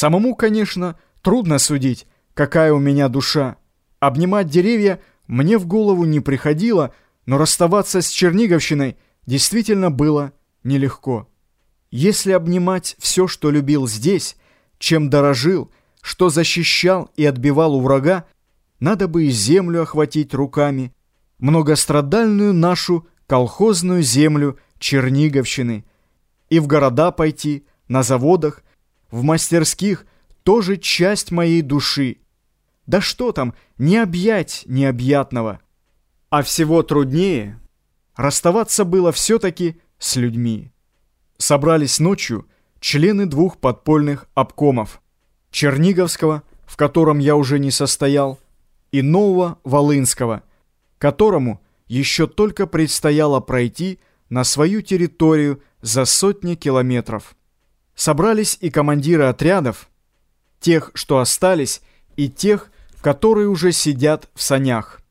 Самому, конечно, трудно судить, какая у меня душа. Обнимать деревья мне в голову не приходило, но расставаться с Черниговщиной действительно было нелегко. Если обнимать все, что любил здесь, чем дорожил, что защищал и отбивал у врага, надо бы и землю охватить руками, многострадальную нашу колхозную землю Черниговщины, и в города пойти, на заводах, в мастерских тоже часть моей души. Да что там, не объять необъятного. А всего труднее расставаться было все-таки с людьми. Собрались ночью члены двух подпольных обкомов. Черниговского, в котором я уже не состоял, и нового Волынского, которому еще только предстояло пройти на свою территорию за сотни километров. Собрались и командиры отрядов, тех, что остались, и тех, которые уже сидят в санях.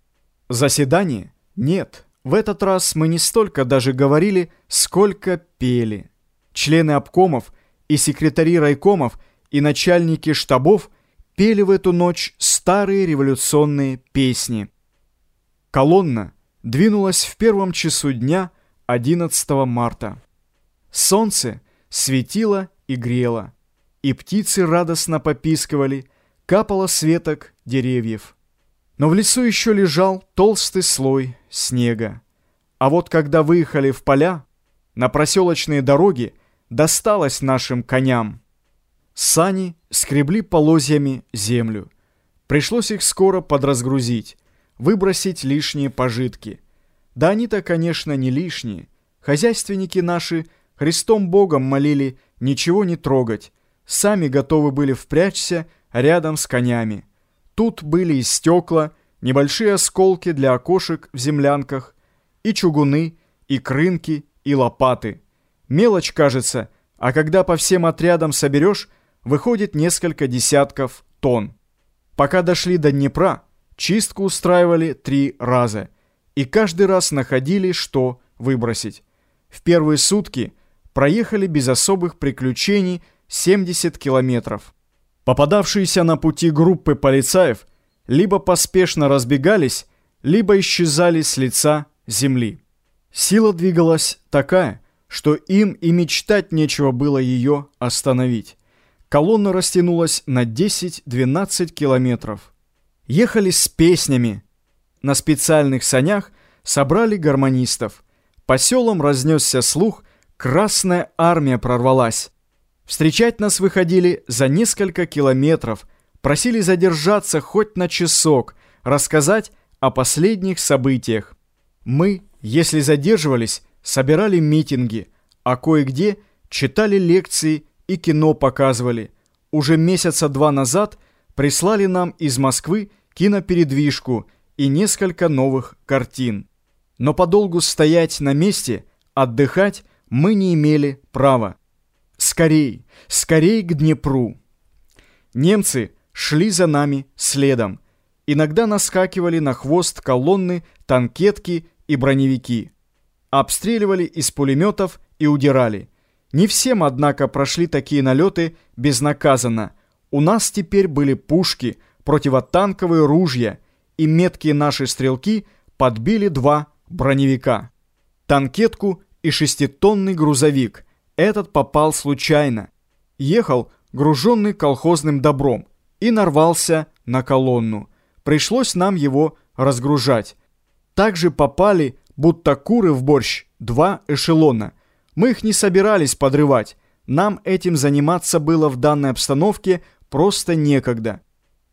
Заседание? Нет. В этот раз мы не столько даже говорили, сколько пели. Члены обкомов и секретари райкомов и начальники штабов пели в эту ночь старые революционные песни. Колонна двинулась в первом часу дня 11 марта. Солнце светило и грело, и птицы радостно попискивали, капало светок деревьев. Но в лесу еще лежал толстый слой снега. А вот когда выехали в поля, на проселочные дороги досталось нашим коням. Сани скребли полозьями землю. Пришлось их скоро подразгрузить, выбросить лишние пожитки. Да они-то, конечно, не лишние. Хозяйственники наши Христом Богом молили ничего не трогать. Сами готовы были впрячься рядом с конями. Тут были и стекла, небольшие осколки для окошек в землянках, и чугуны, и крынки, и лопаты. Мелочь, кажется, а когда по всем отрядам соберешь, выходит несколько десятков тонн. Пока дошли до Днепра, чистку устраивали три раза, и каждый раз находили, что выбросить. В первые сутки проехали без особых приключений 70 километров. Попадавшиеся на пути группы полицаев либо поспешно разбегались, либо исчезали с лица земли. Сила двигалась такая, что им и мечтать нечего было ее остановить. Колонна растянулась на 10-12 километров. Ехали с песнями. На специальных санях собрали гармонистов. По селам разнесся слух, Красная армия прорвалась. Встречать нас выходили за несколько километров, просили задержаться хоть на часок, рассказать о последних событиях. Мы, если задерживались, собирали митинги, а кое-где читали лекции и кино показывали. Уже месяца два назад прислали нам из Москвы кинопередвижку и несколько новых картин. Но подолгу стоять на месте, отдыхать мы не имели права. Скорей, скорей к Днепру. Немцы шли за нами следом. Иногда наскакивали на хвост колонны танкетки и броневики. Обстреливали из пулеметов и удирали. Не всем, однако, прошли такие налеты безнаказанно. У нас теперь были пушки, противотанковые ружья, и меткие наши стрелки подбили два броневика. Танкетку и шеститонный грузовик. Этот попал случайно. Ехал, груженный колхозным добром, и нарвался на колонну. Пришлось нам его разгружать. Также попали, будто куры в борщ, два эшелона. Мы их не собирались подрывать. Нам этим заниматься было в данной обстановке просто некогда.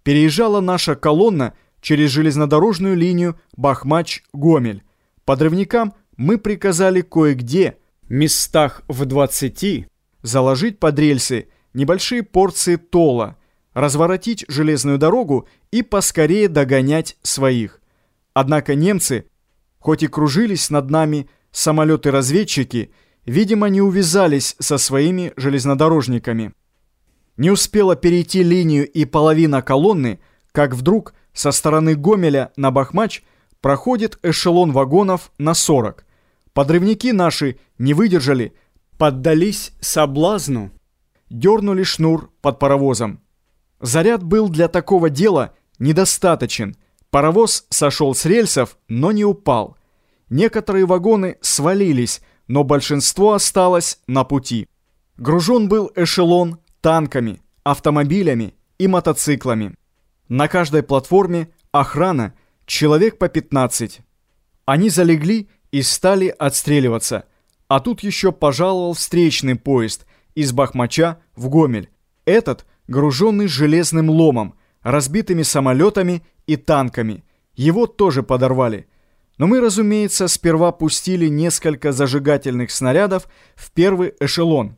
Переезжала наша колонна через железнодорожную линию Бахмач-Гомель. Подрывникам мы приказали кое-где, местах в 20, заложить под рельсы небольшие порции тола, разворотить железную дорогу и поскорее догонять своих. Однако немцы, хоть и кружились над нами самолеты-разведчики, видимо, не увязались со своими железнодорожниками. Не успела перейти линию и половина колонны, как вдруг со стороны Гомеля на Бахмач проходит эшелон вагонов на 40. Подрывники наши не выдержали, поддались соблазну дернули шнур под паровозом. Заряд был для такого дела недостаточен. Паровоз сошел с рельсов, но не упал. Некоторые вагоны свалились, но большинство осталось на пути. Гружен был эшелон танками, автомобилями и мотоциклами. На каждой платформе охрана, человек по 15. Они залегли и стали отстреливаться. А тут еще пожаловал встречный поезд из Бахмача в Гомель. Этот, груженный железным ломом, разбитыми самолетами и танками. Его тоже подорвали. Но мы, разумеется, сперва пустили несколько зажигательных снарядов в первый эшелон.